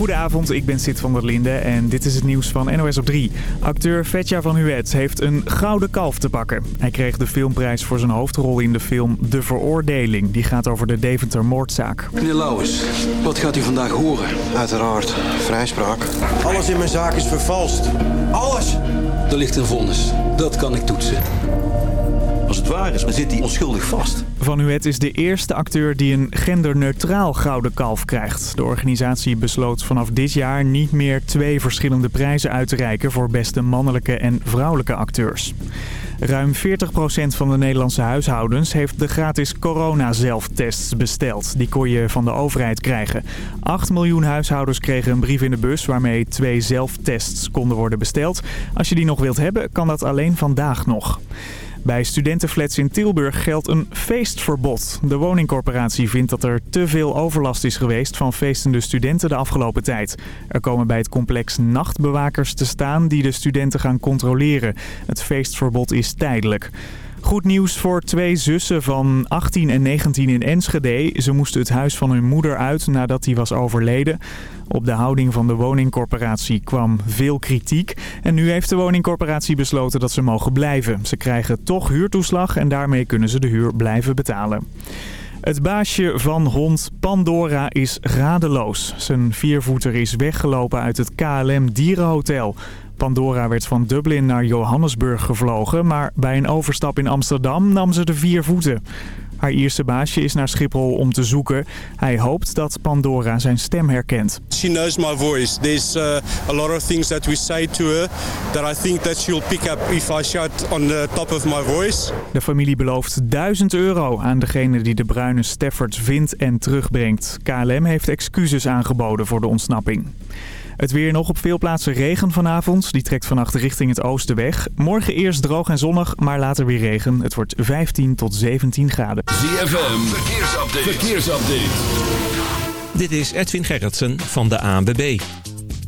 Goedenavond, ik ben Sid van der Linde en dit is het nieuws van NOS op 3. Acteur Vetja van Huet heeft een gouden kalf te pakken. Hij kreeg de filmprijs voor zijn hoofdrol in de film De Veroordeling. Die gaat over de Deventer moordzaak. Meneer Lauwers, wat gaat u vandaag horen? Uiteraard, vrijspraak. Alles in mijn zaak is vervalst. Alles! Er ligt een vonnis. Dat kan ik toetsen. Waar is, dan zit hij onschuldig vast. Van Huet is de eerste acteur die een genderneutraal gouden kalf krijgt. De organisatie besloot vanaf dit jaar niet meer twee verschillende prijzen uit te reiken voor beste mannelijke en vrouwelijke acteurs. Ruim 40% van de Nederlandse huishoudens heeft de gratis corona-zelftests besteld. Die kon je van de overheid krijgen. 8 miljoen huishoudens kregen een brief in de bus waarmee twee zelftests konden worden besteld. Als je die nog wilt hebben, kan dat alleen vandaag nog. Bij studentenflats in Tilburg geldt een feestverbod. De woningcorporatie vindt dat er te veel overlast is geweest van feestende studenten de afgelopen tijd. Er komen bij het complex nachtbewakers te staan die de studenten gaan controleren. Het feestverbod is tijdelijk. Goed nieuws voor twee zussen van 18 en 19 in Enschede. Ze moesten het huis van hun moeder uit nadat hij was overleden. Op de houding van de woningcorporatie kwam veel kritiek. En nu heeft de woningcorporatie besloten dat ze mogen blijven. Ze krijgen toch huurtoeslag en daarmee kunnen ze de huur blijven betalen. Het baasje van hond Pandora is radeloos. Zijn viervoeter is weggelopen uit het KLM Dierenhotel. Pandora werd van Dublin naar Johannesburg gevlogen, maar bij een overstap in Amsterdam nam ze de vier voeten. Haar eerste baasje is naar Schiphol om te zoeken. Hij hoopt dat Pandora zijn stem herkent. She knows my voice. There's uh, a lot of things that we say to her that I think that she'll pick up if I shout on the top of my voice. De familie belooft 1000 euro aan degene die de bruine Stafford vindt en terugbrengt. KLM heeft excuses aangeboden voor de ontsnapping. Het weer nog op veel plaatsen regen vanavond. Die trekt vannacht richting het oosten weg. Morgen eerst droog en zonnig, maar later weer regen. Het wordt 15 tot 17 graden. ZFM, verkeersupdate. verkeersupdate. Dit is Edwin Gerritsen van de ANWB.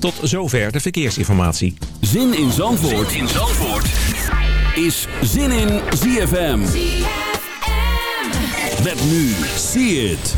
Tot zover de verkeersinformatie. Zin in Zandvoort, zin in is Zin in ZFM. Met nu, see it.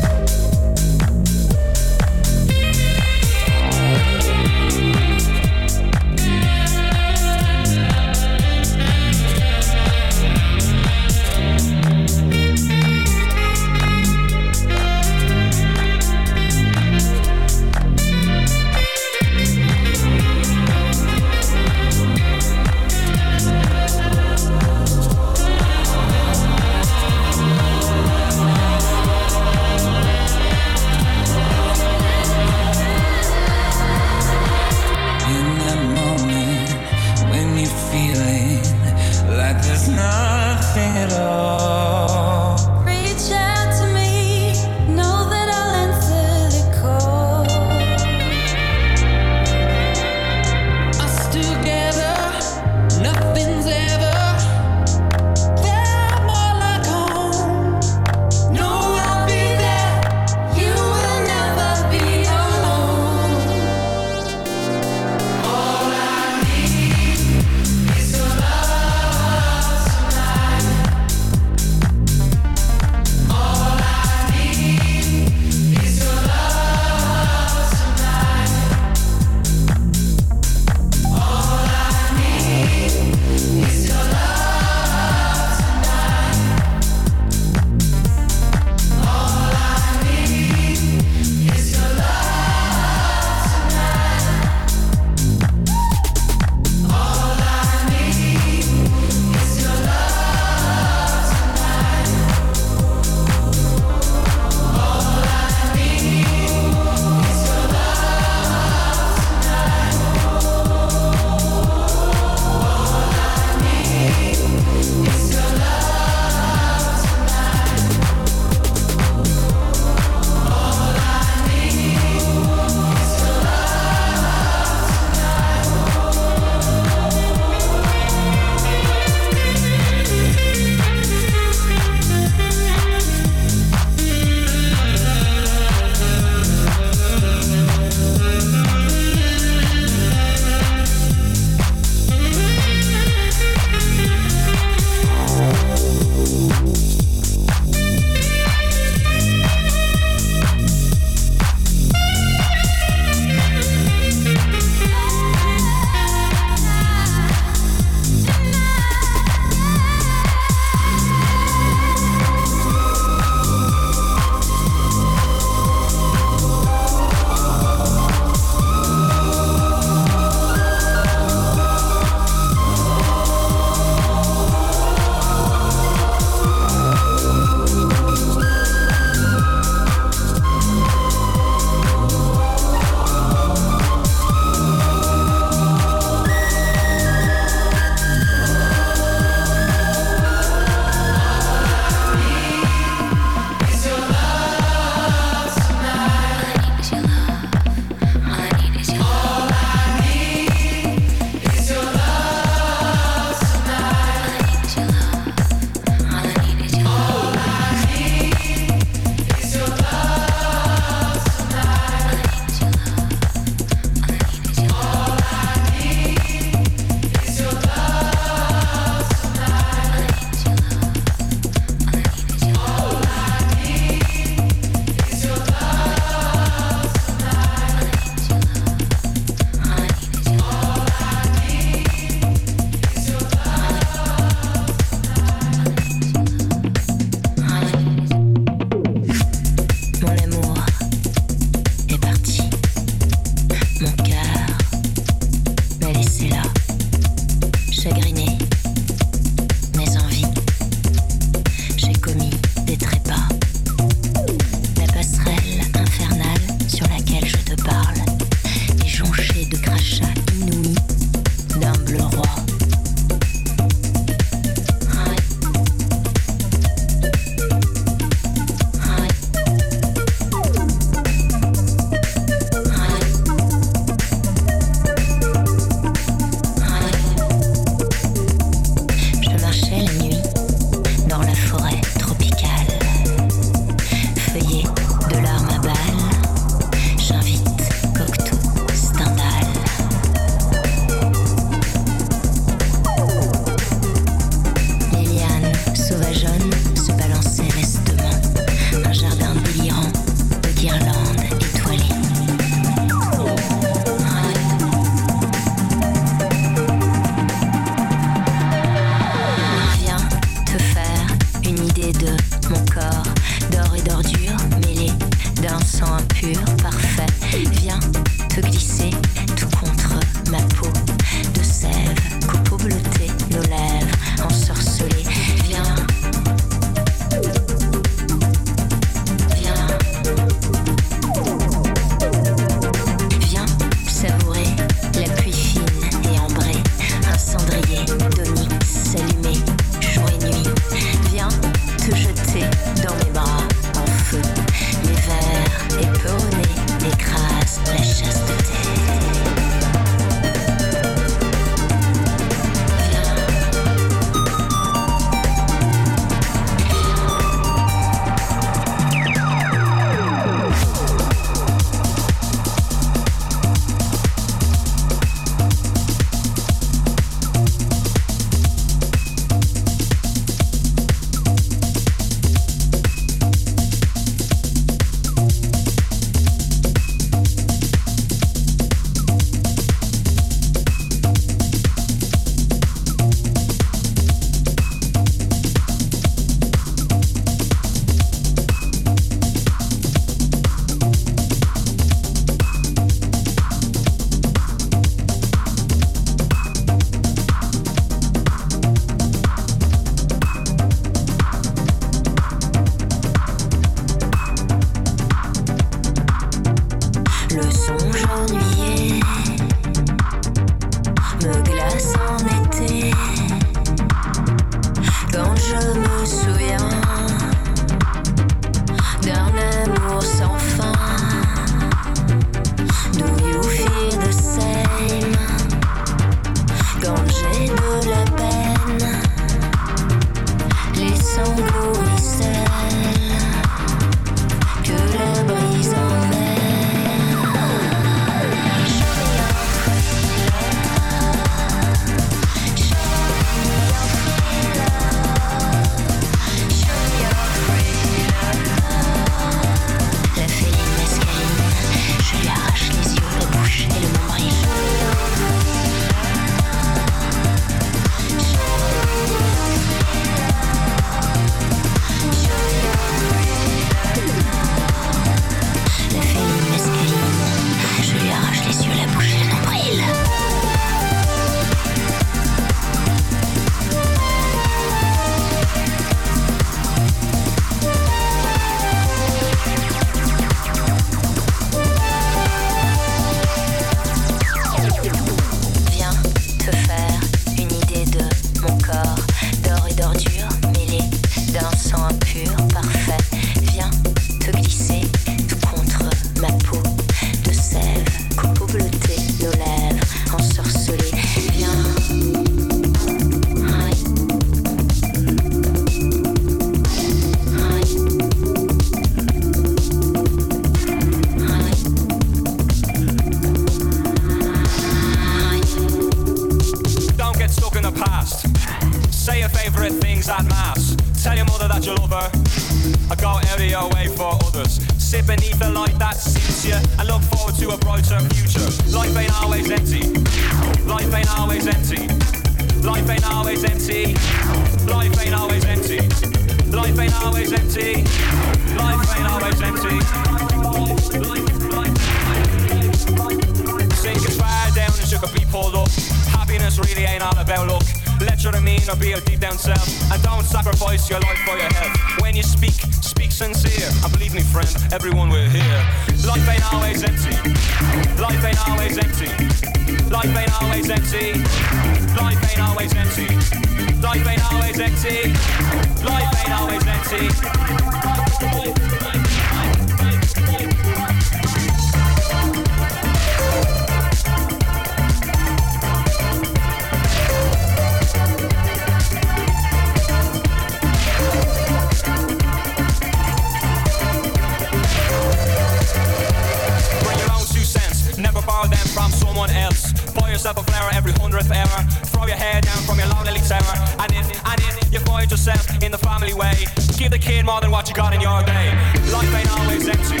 Someone else. Buy yourself a flower every hundredth hour. Throw your hair down from your lonely tower. And if, and if you find yourself in the family way, give the kid more than what you got in your day. Life ain't always empty.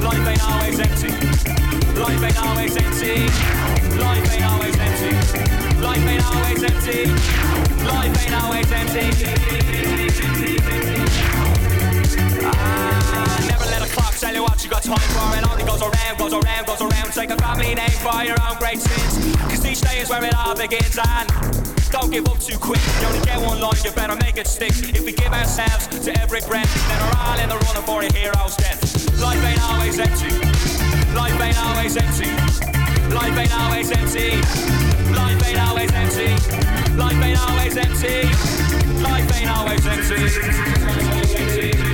Life ain't always empty. Life ain't always empty. Life ain't always empty. Life ain't always empty. Life ain't always empty. Ah, never let a what you got time for. It only goes around, goes around, goes around. Take a family name for your own great sins. Cause each day is where it all begins and don't give up too quick. You only get one life, you better make it stick. If we give ourselves to every breath, then we're all in the running for a hero's death. Life ain't always empty. Life ain't always empty. Life ain't always empty. Life ain't always empty. Life ain't always empty. Life ain't always empty. hood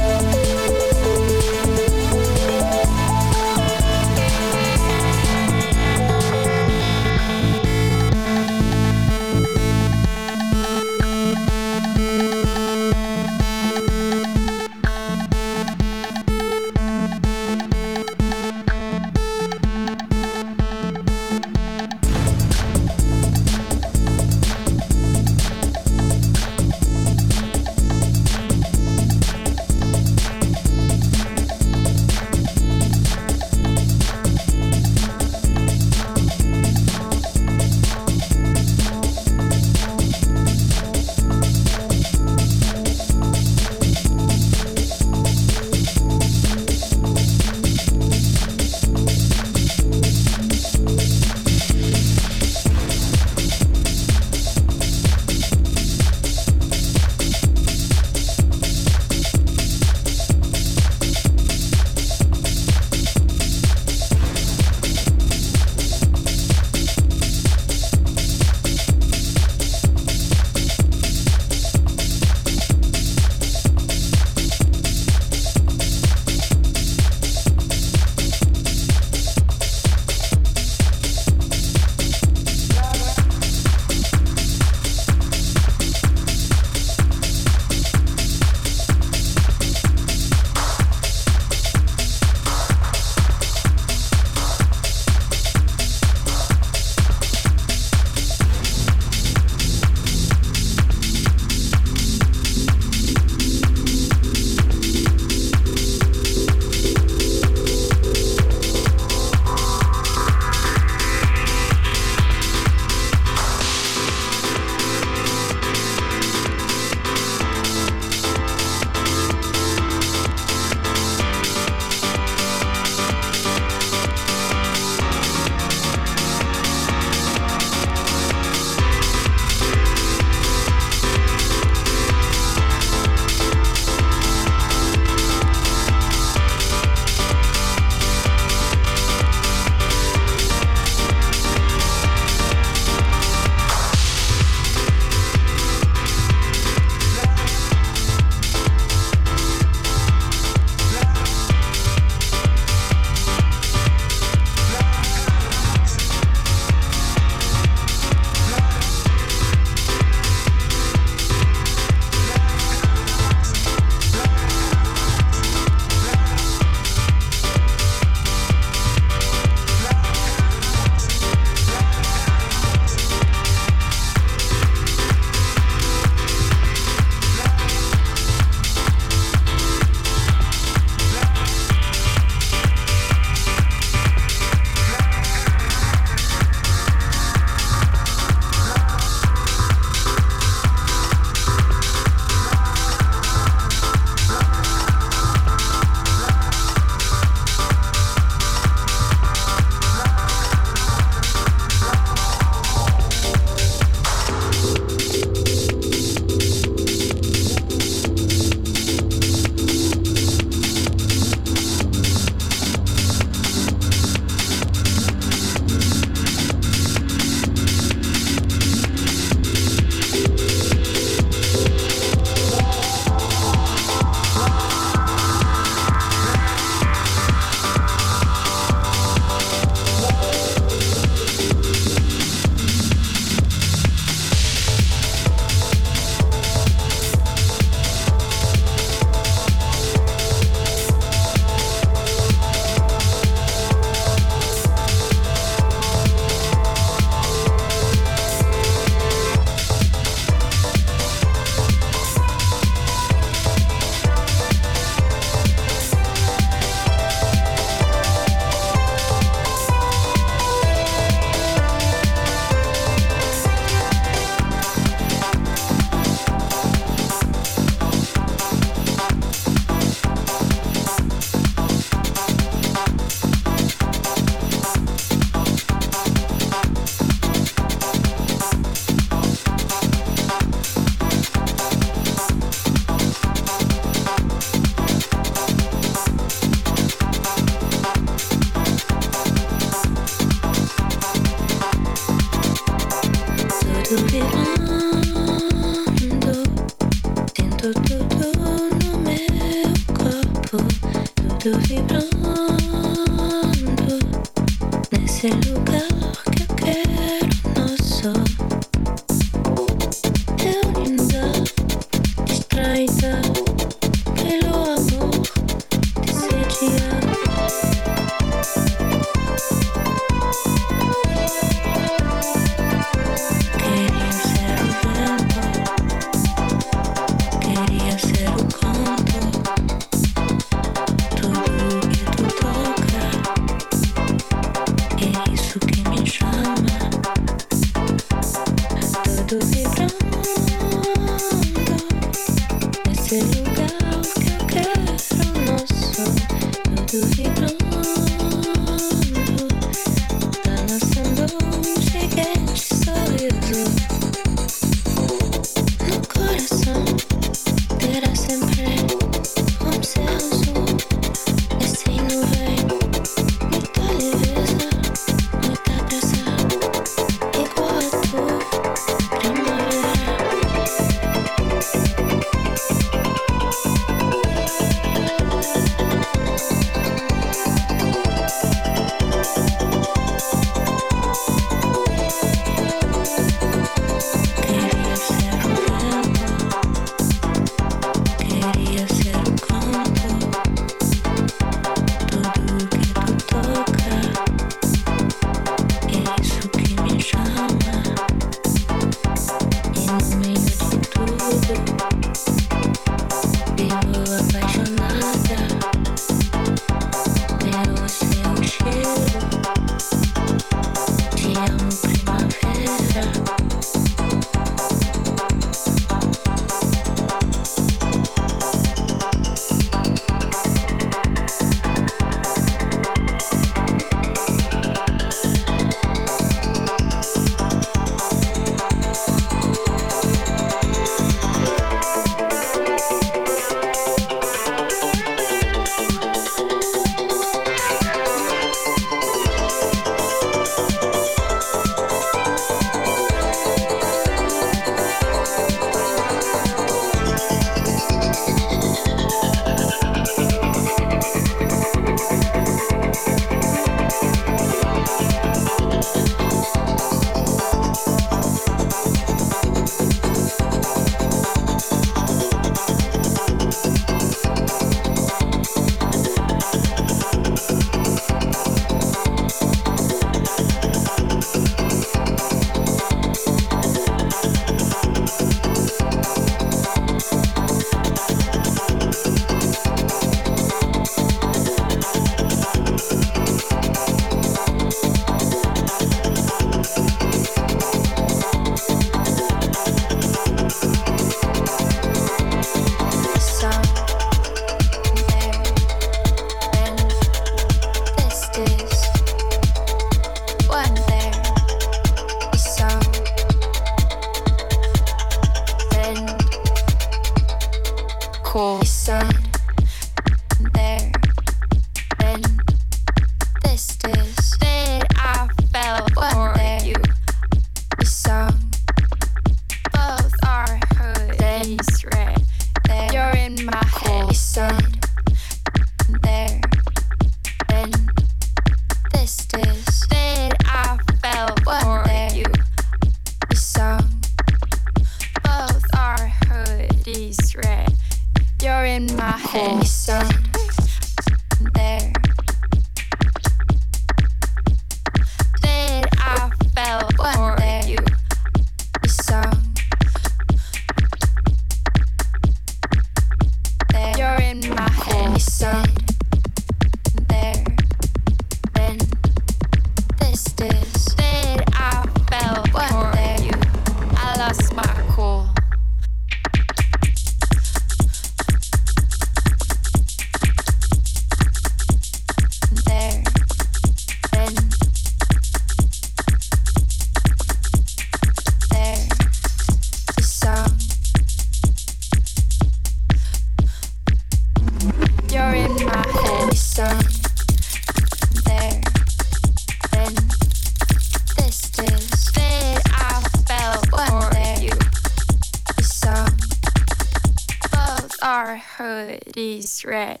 red.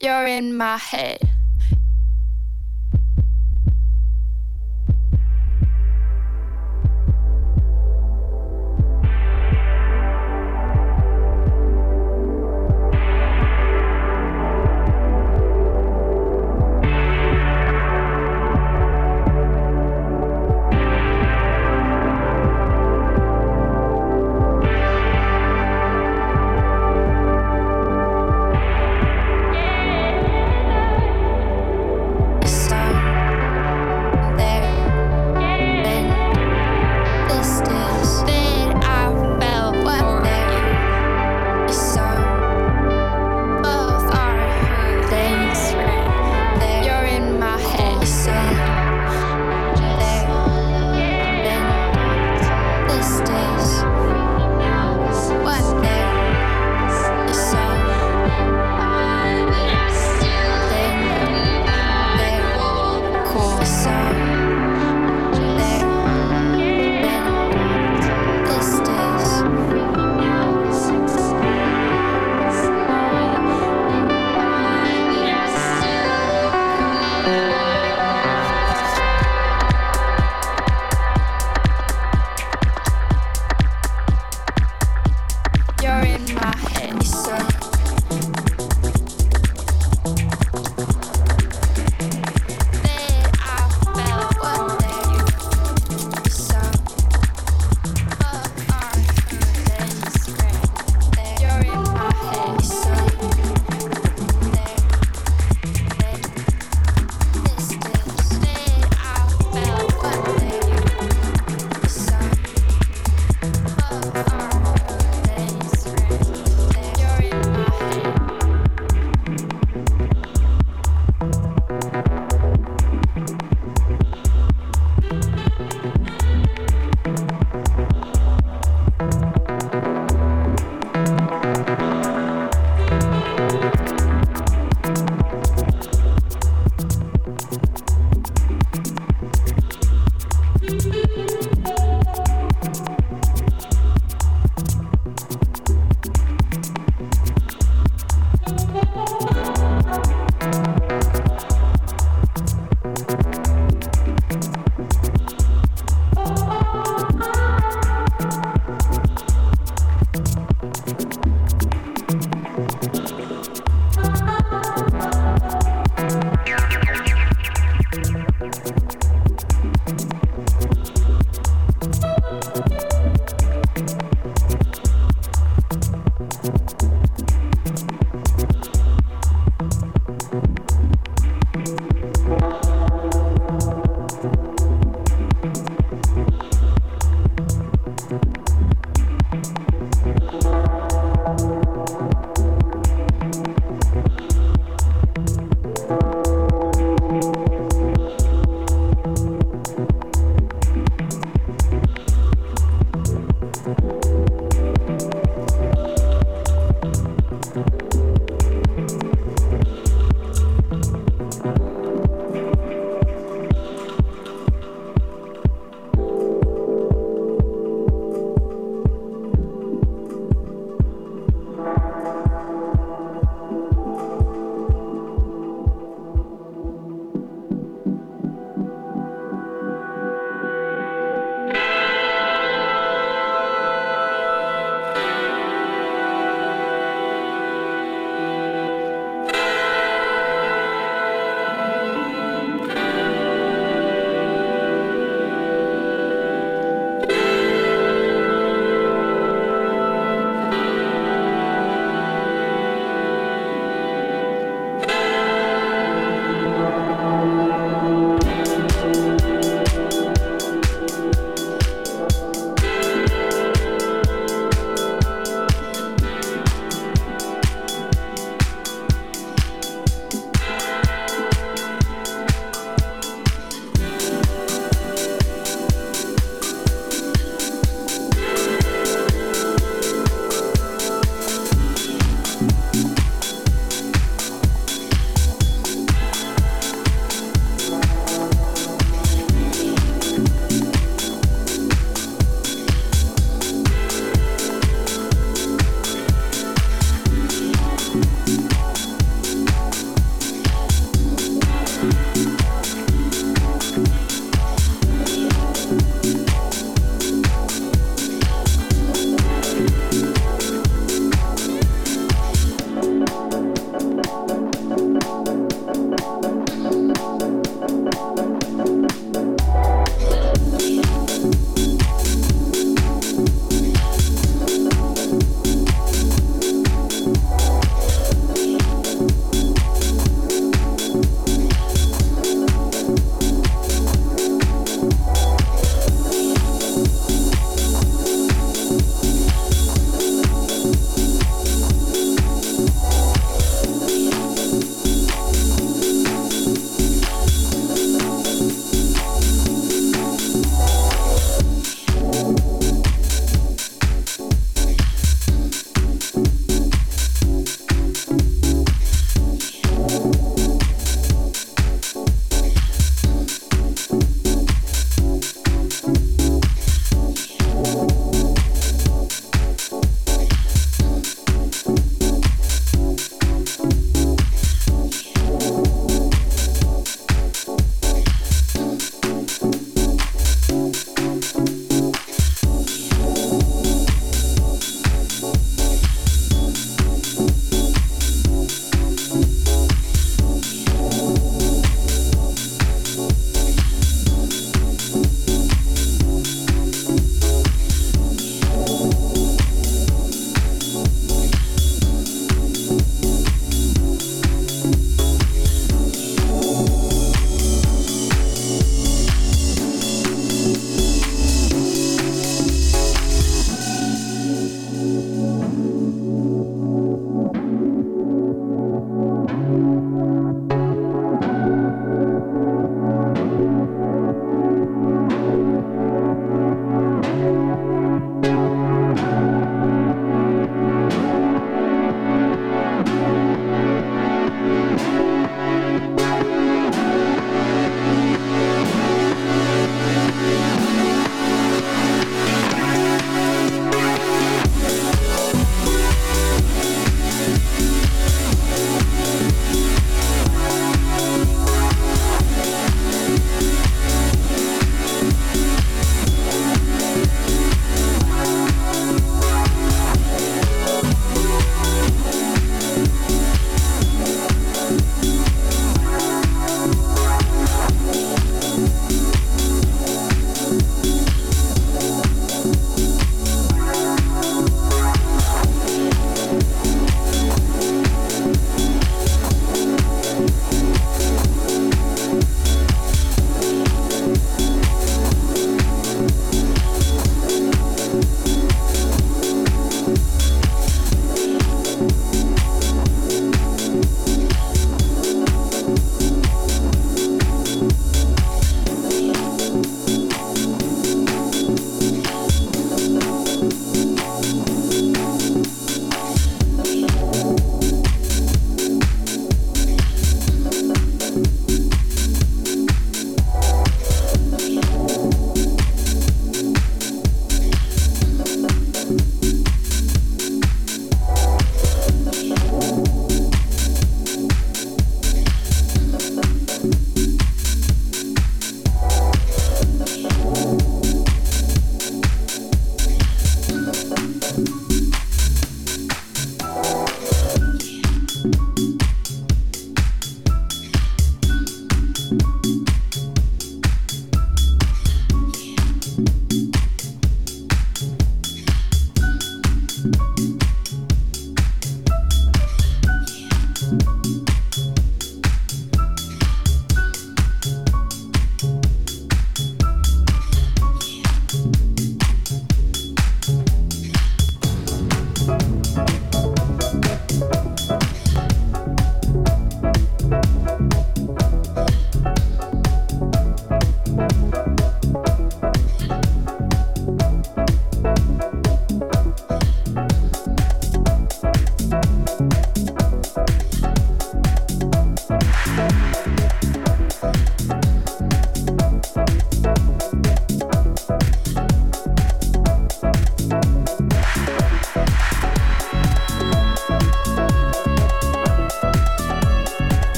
You're in my head.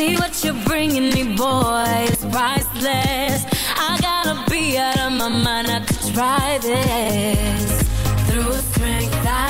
see what you're bringing me, boy. It's priceless. I gotta be out of my mind. I could try this through strength. I